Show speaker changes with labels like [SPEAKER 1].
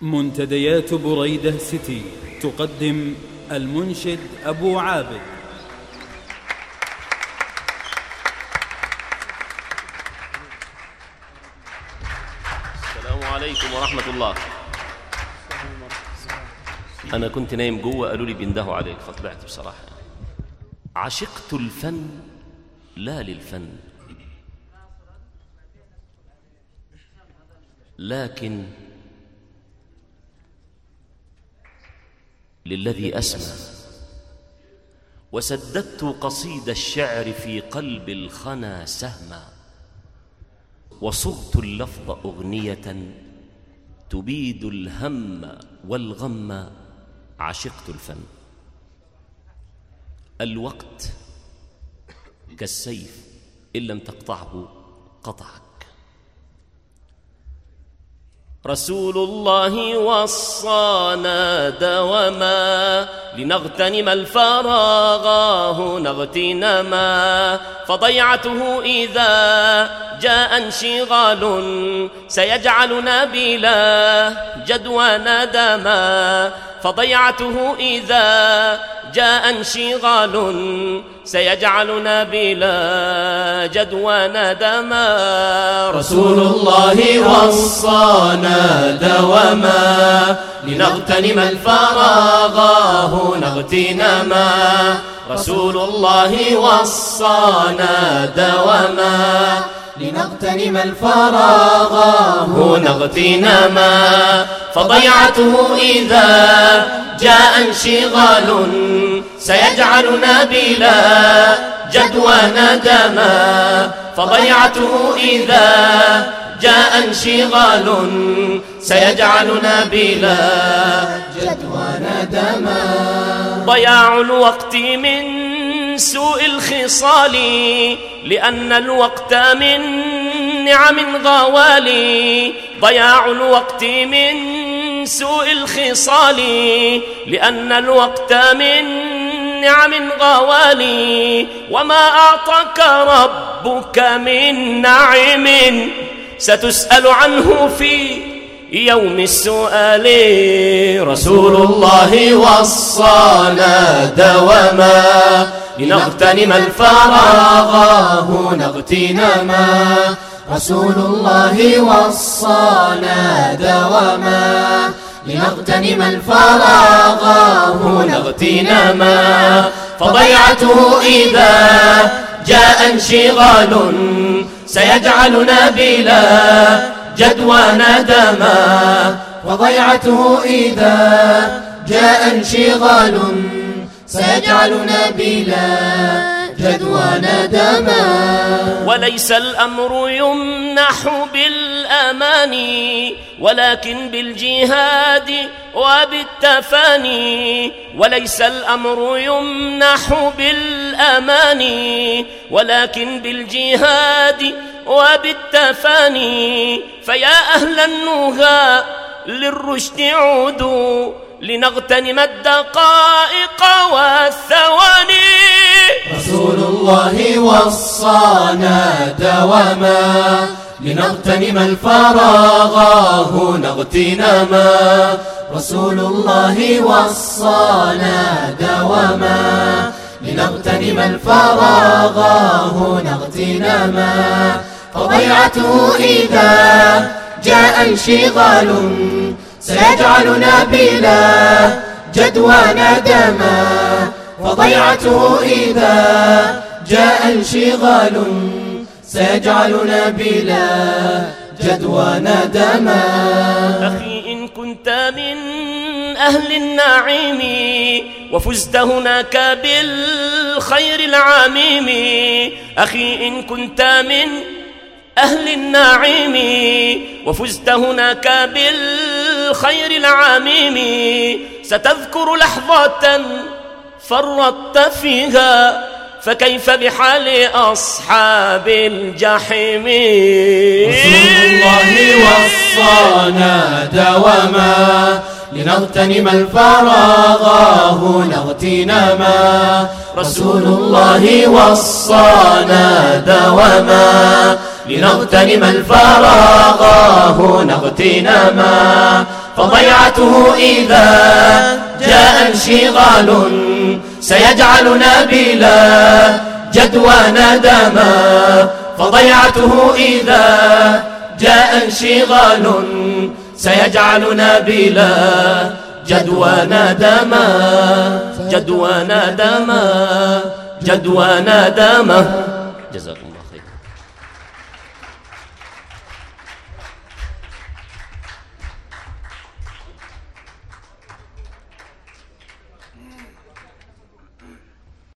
[SPEAKER 1] منتديات بريدة سيتي تقدم المنشد أبو عابد.
[SPEAKER 2] السلام عليكم ورحمة الله. أنا كنت نايم جوه قالوا لي بيندهوا عليك فطلعت بصراحة. عشقت الفن لا للفن. لكن للذي أسمى. وسددت قصيد الشعر في قلب الخنا سهما. وصغت اللفظ أغنية تبيد الهم والغم. عشقت الفن الوقت كالسيف إن لم تقطعه قطعك. رسول الله وصانا دوما لنغتنم الفراغ نغتنما فضيعته إذا جاء انشغال سيجعلنا بلا جدوى ندما فضيعته إذا جاء انشغال سيجعلنا بلا جدوى ندما
[SPEAKER 3] رسول الله وصانا دوما. لنغتنم الفراغ هنا اغتنما. رسول الله وصانا دوما. لنغتنم الفراغ هنا اغتنما. فضيعته إذا جاء انشغال سيجعلنا بلا جدوى ندما فضيعته إذا جاء انشغال سيجعلنا بلا جدوى ندما
[SPEAKER 2] ضياع الوقت من سوء الخصال لأن الوقت من نعم غوالي ضياع الوقت من سوء الخصال لأن الوقت من نعم غوالي وما أعطاك ربك من نعم. ستسأل عنه في يوم السؤال.
[SPEAKER 3] رسول الله وصانا دوما لنغتنم الفراغ هنا اغتنما رسول الله وصانا دوما لنغتنم الفراغ هنا اغتنما فضيعته إذا جاء انشغال سيجعلنا بلا جدوى ندما وضيعته إذا جاء انشغال سيجعلنا بلا جدوى ندما
[SPEAKER 2] وليس الأمر يمنح بالأمان ولكن بالجهاد وبالتفاني. وليس الأمر يمنح بالأمان ولكن بالجهاد وبالتفاني. فيا أهل النهى للرشد عودوا لنغتنم الدقائق والثواني
[SPEAKER 3] رسول الله وصانا دوما لنغتنم الفراغ هنا اغتنما رسول الله وصانا دوما لنغتنم الفراغ هنا اغتنما فضيعته إذا جاء انشغال سيجعلنا بلا جدوى ندما فضيعته إذا جاء انشغال سيجعلنا بلا جدوى ندما
[SPEAKER 2] أخي إن كنت من أهل النعيم وفزت هناك بالخير العميم أخي إن كنت من أهل النعيم وفزت هناك بالخير العميم. ستذكر لحظة فرطت فيها فكيف بحال أصحاب الجحيم؟
[SPEAKER 3] رسول الله وصانا دوما لنغتنم الفراغ هنا اغتنما رسول الله وصانا دوما لنغتنم الفراغ. هنا اغتنما
[SPEAKER 2] فضيعته إذا جاء انشغال سيجعلنا بلا جدوى ندما فضيعته إذا جاء انشغال سيجعلنا بلا جدوى ندما جدوى ندما جدوى ندما جزاكم